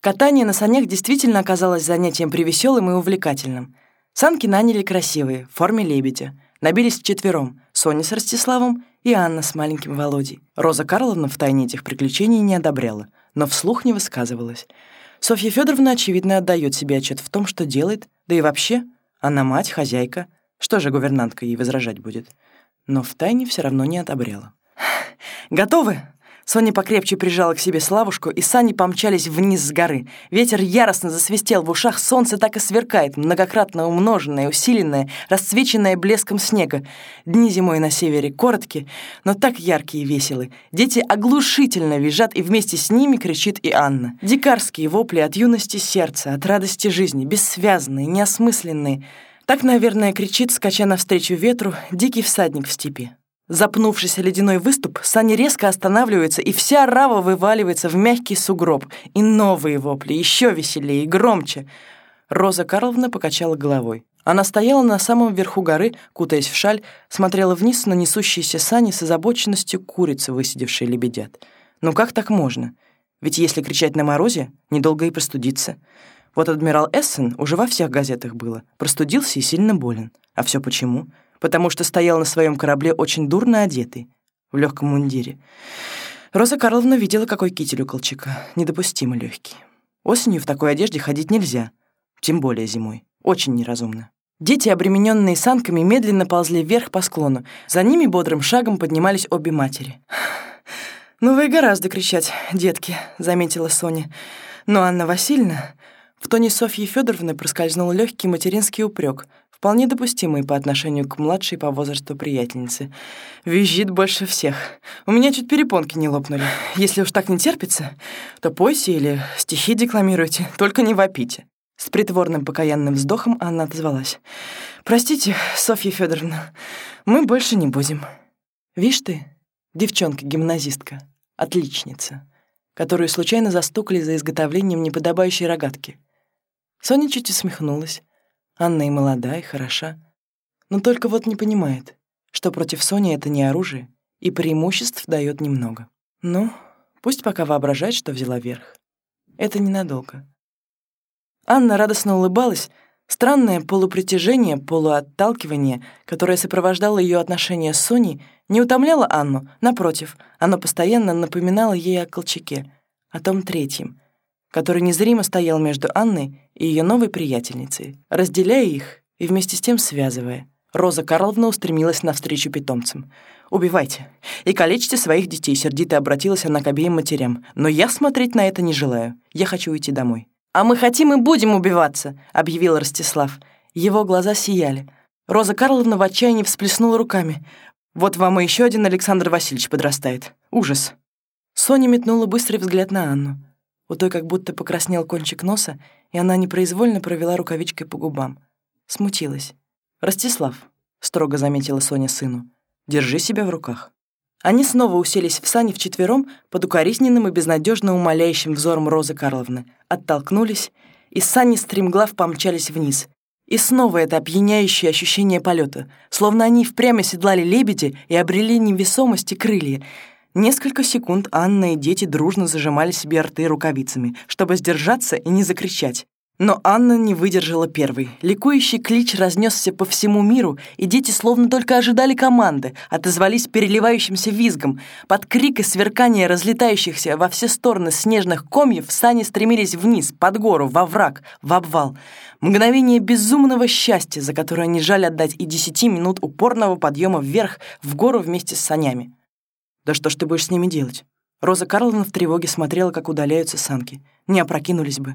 Катание на санях действительно оказалось занятием привеселым и увлекательным. Санки наняли красивые, в форме лебедя. Набились вчетвером — Соня с Ростиславом и Анна с маленьким Володей. Роза Карловна в тайне этих приключений не одобряла, но вслух не высказывалась. Софья Федоровна очевидно, отдает себе отчет в том, что делает, да и вообще, она мать, хозяйка. Что же гувернантка ей возражать будет? Но в тайне все равно не одобряла. «Готовы?» Соня покрепче прижала к себе Славушку, и сани помчались вниз с горы. Ветер яростно засвистел в ушах, солнце так и сверкает, многократно умноженное, усиленное, расцвеченное блеском снега. Дни зимой на севере короткие, но так яркие и веселые. Дети оглушительно визжат, и вместе с ними кричит и Анна. Дикарские вопли от юности сердца, от радости жизни, бессвязные, неосмысленные. Так, наверное, кричит, скача навстречу ветру, дикий всадник в степи. Запнувшись о ледяной выступ, сани резко останавливаются, и вся рава вываливается в мягкий сугроб. И новые вопли, еще веселее и громче. Роза Карловна покачала головой. Она стояла на самом верху горы, кутаясь в шаль, смотрела вниз на несущиеся сани с озабоченностью курицы, высидевшие лебедят. Ну как так можно? Ведь если кричать на морозе, недолго и простудиться. Вот адмирал Эссен уже во всех газетах было. Простудился и сильно болен. А все почему? Потому что стоял на своем корабле очень дурно одетый, в легком мундире. Роза Карловна видела, какой китель у Колчака, недопустимо легкий. Осенью в такой одежде ходить нельзя, тем более зимой. Очень неразумно. Дети, обремененные санками, медленно ползли вверх по склону. За ними бодрым шагом поднимались обе матери. «Ну вы гораздо кричать, детки», — заметила Соня. Но Анна Васильевна... В тоне Софьи Федоровны проскользнул легкий материнский упрек, вполне допустимый по отношению к младшей по возрасту приятельнице. Визжит больше всех. У меня чуть перепонки не лопнули. Если уж так не терпится, то пойте или стихи декламируйте, только не вопите. С притворным покаянным вздохом она отозвалась. «Простите, Софья Федоровна, мы больше не будем». «Вишь ты, девчонка-гимназистка, отличница, которую случайно застукали за изготовлением неподобающей рогатки». Соня чуть усмехнулась, Анна и молода, и хороша. Но только вот не понимает, что против Сони это не оружие, и преимуществ дает немного. Ну, пусть пока воображает, что взяла верх. Это ненадолго. Анна радостно улыбалась, Странное полупритяжение, полуотталкивание, которое сопровождало ее отношения с Соней, не утомляло Анну, напротив, оно постоянно напоминало ей о Колчаке, о том третьем, который незримо стоял между Анной и ее новой приятельницей, разделяя их и вместе с тем связывая. Роза Карловна устремилась навстречу питомцам. «Убивайте и калечьте своих детей», — сердито обратилась она к обеим матерям. «Но я смотреть на это не желаю. Я хочу уйти домой». «А мы хотим и будем убиваться», — объявил Ростислав. Его глаза сияли. Роза Карловна в отчаянии всплеснула руками. «Вот вам и еще один Александр Васильевич подрастает. Ужас». Соня метнула быстрый взгляд на Анну. У той как будто покраснел кончик носа, и она непроизвольно провела рукавичкой по губам. Смутилась. «Ростислав», — строго заметила Соня сыну, — «держи себя в руках». Они снова уселись в сани вчетвером под укоризненным и безнадежно умоляющим взором Розы Карловны, оттолкнулись, и сани стремглав помчались вниз. И снова это опьяняющее ощущение полета, словно они впрямь седлали лебеди и обрели невесомость и крылья — Несколько секунд Анна и дети дружно зажимали себе рты рукавицами, чтобы сдержаться и не закричать. Но Анна не выдержала первой. Ликующий клич разнесся по всему миру, и дети словно только ожидали команды, отозвались переливающимся визгом. Под крик и сверкание разлетающихся во все стороны снежных комьев сани стремились вниз, под гору, во враг, в обвал. Мгновение безумного счастья, за которое не жаль отдать и десяти минут упорного подъема вверх, в гору вместе с санями. Да что ж ты будешь с ними делать? Роза Карловна в тревоге смотрела, как удаляются санки. Не опрокинулись бы.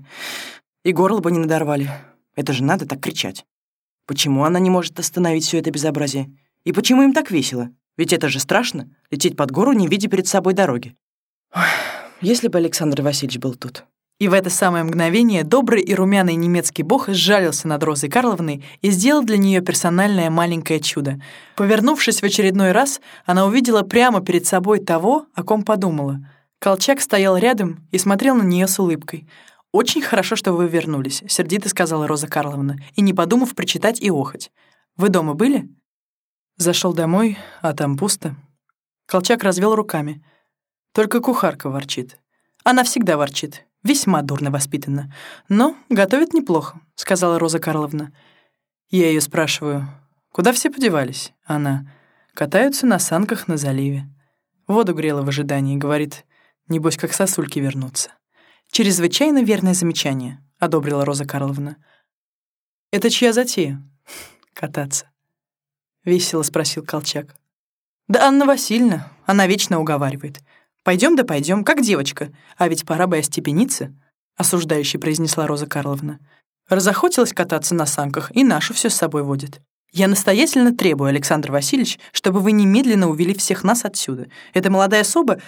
И горло бы не надорвали. Это же надо так кричать. Почему она не может остановить все это безобразие? И почему им так весело? Ведь это же страшно — лететь под гору, не видя перед собой дороги. Ой, если бы Александр Васильевич был тут. И в это самое мгновение добрый и румяный немецкий бог сжалился над Розой Карловной и сделал для нее персональное маленькое чудо. Повернувшись в очередной раз, она увидела прямо перед собой того, о ком подумала. Колчак стоял рядом и смотрел на нее с улыбкой. «Очень хорошо, что вы вернулись», — сердито сказала Роза Карловна, и не подумав прочитать и охоть. «Вы дома были?» Зашел домой, а там пусто. Колчак развел руками. Только кухарка ворчит. Она всегда ворчит. Весьма дурно воспитана. Но готовит неплохо», — сказала Роза Карловна. Я ее спрашиваю, куда все подевались? Она. Катаются на санках на заливе. Воду грела в ожидании, говорит, небось, как сосульки вернутся. «Чрезвычайно верное замечание», — одобрила Роза Карловна. «Это чья затея?» «Кататься». Весело спросил Колчак. «Да Анна Васильевна, она вечно уговаривает. Пойдем да пойдем, как девочка, а ведь пора бы остепениться», — осуждающе произнесла Роза Карловна. «Разохотилась кататься на санках, и нашу все с собой водит. Я настоятельно требую, Александр Васильевич, чтобы вы немедленно увели всех нас отсюда. Эта молодая особа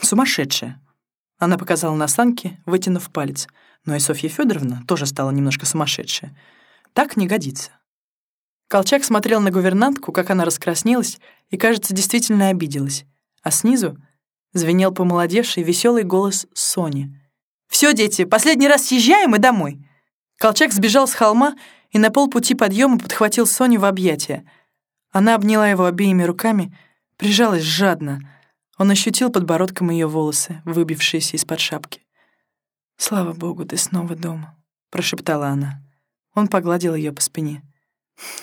сумасшедшая». Она показала на санки, вытянув палец. Но и Софья Федоровна тоже стала немножко сумасшедшая. Так не годится. Колчак смотрел на гувернантку, как она раскраснелась, и, кажется, действительно обиделась. А снизу звенел помолодевший веселый голос Сони. «Все, дети, последний раз съезжаем и домой!» Колчак сбежал с холма и на полпути подъема подхватил Соню в объятия. Она обняла его обеими руками, прижалась жадно. Он ощутил подбородком ее волосы, выбившиеся из-под шапки. «Слава богу, ты снова дома», — прошептала она. Он погладил ее по спине.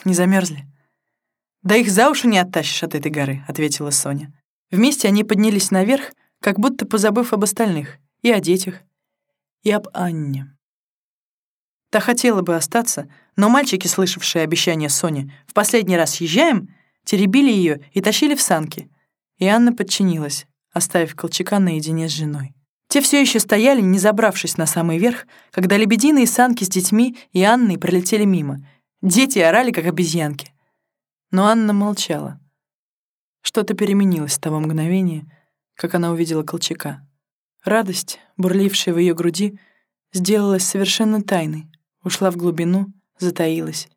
«Не замерзли? «Да их за уши не оттащишь от этой горы», — ответила Соня. Вместе они поднялись наверх, как будто позабыв об остальных, и о детях, и об Анне. Та хотела бы остаться, но мальчики, слышавшие обещание Сони «в последний раз съезжаем», теребили ее и тащили в санки. И Анна подчинилась, оставив Колчака наедине с женой. Те все еще стояли, не забравшись на самый верх, когда лебединые санки с детьми и Анной пролетели мимо. Дети орали, как обезьянки. Но Анна молчала. Что-то переменилось с того мгновения, как она увидела Колчака. Радость, бурлившая в ее груди, сделалась совершенно тайной, ушла в глубину, затаилась.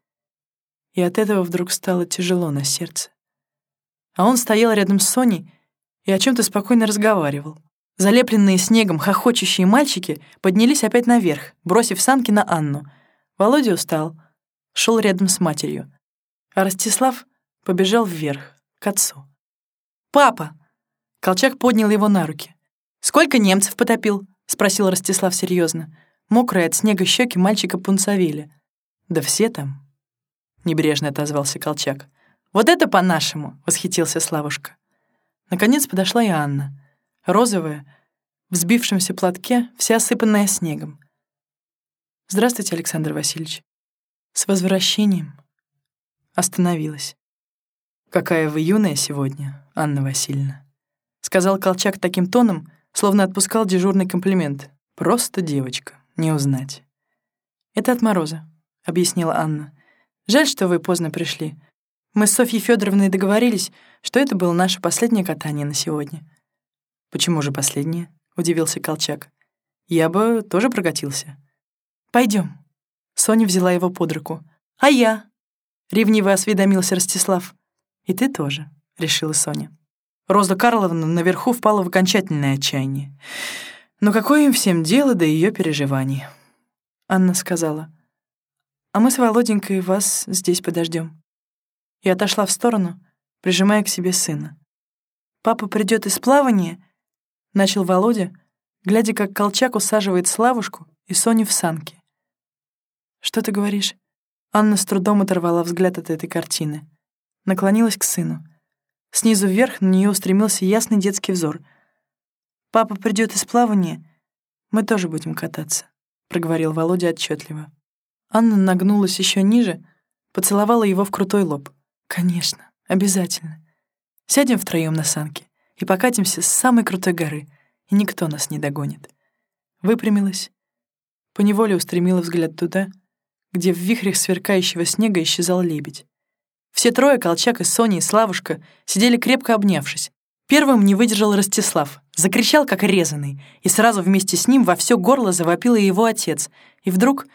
И от этого вдруг стало тяжело на сердце. А он стоял рядом с Соней и о чем то спокойно разговаривал. Залепленные снегом хохочущие мальчики поднялись опять наверх, бросив санки на Анну. Володя устал, шел рядом с матерью. А Ростислав побежал вверх, к отцу. «Папа!» Колчак поднял его на руки. «Сколько немцев потопил?» — спросил Ростислав серьезно. Мокрые от снега щеки мальчика пунцовели. «Да все там», — небрежно отозвался Колчак. «Вот это по-нашему!» — восхитился Славушка. Наконец подошла и Анна. Розовая, в сбившемся платке, вся осыпанная снегом. «Здравствуйте, Александр Васильевич. С возвращением». Остановилась. «Какая вы юная сегодня, Анна Васильевна», — сказал Колчак таким тоном, словно отпускал дежурный комплимент. «Просто девочка» не узнать. «Это от Мороза», — объяснила Анна. «Жаль, что вы поздно пришли. Мы с Софьей Федоровной договорились, что это было наше последнее катание на сегодня». «Почему же последнее?» — удивился Колчак. «Я бы тоже прокатился». Пойдем. Соня взяла его под руку. «А я?» — ревниво осведомился Ростислав. «И ты тоже», — решила Соня. Роза Карловна наверху впала в окончательное отчаяние. Но какое им всем дело до ее переживаний? Анна сказала, «А мы с Володенькой вас здесь подождем. И отошла в сторону, прижимая к себе сына. «Папа придет из плавания?» — начал Володя, глядя, как Колчак усаживает Славушку и Соню в санки. «Что ты говоришь?» Анна с трудом оторвала взгляд от этой картины. Наклонилась к сыну. Снизу вверх на нее устремился ясный детский взор — Папа придет из плавания, мы тоже будем кататься», — проговорил Володя отчетливо. Анна нагнулась еще ниже, поцеловала его в крутой лоб. «Конечно, обязательно. Сядем втроем на санки и покатимся с самой крутой горы, и никто нас не догонит». Выпрямилась, поневоле устремила взгляд туда, где в вихрях сверкающего снега исчезал лебедь. Все трое, Колчак и Соня и Славушка, сидели крепко обнявшись, Первым не выдержал Ростислав, закричал как резанный, и сразу вместе с ним во все горло завопил и его отец. И вдруг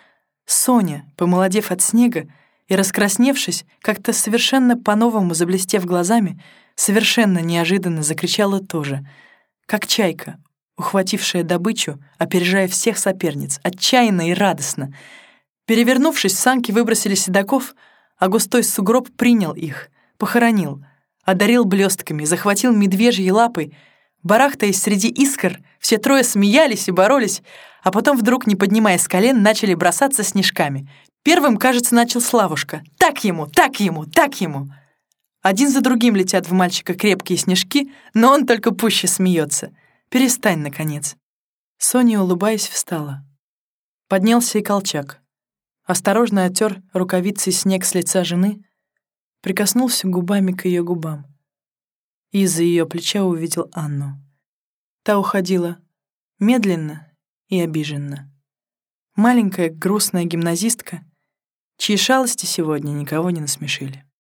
Соня, помолодев от снега и раскрасневшись, как-то совершенно по-новому заблестев глазами, совершенно неожиданно закричала тоже, как чайка, ухватившая добычу, опережая всех соперниц, отчаянно и радостно. Перевернувшись, санки выбросили седаков, а густой сугроб принял их, похоронил — одарил блестками, захватил медвежьей лапой, Барахтаясь среди искр, все трое смеялись и боролись, а потом вдруг, не поднимаясь с колен, начали бросаться снежками. Первым, кажется, начал Славушка. «Так ему! Так ему! Так ему!» Один за другим летят в мальчика крепкие снежки, но он только пуще смеется. «Перестань, наконец!» Соня, улыбаясь, встала. Поднялся и колчак. Осторожно оттер рукавицей снег с лица жены, прикоснулся губами к ее губам. И из-за ее плеча увидел Анну. Та уходила медленно и обиженно. Маленькая грустная гимназистка, чьи шалости сегодня никого не насмешили.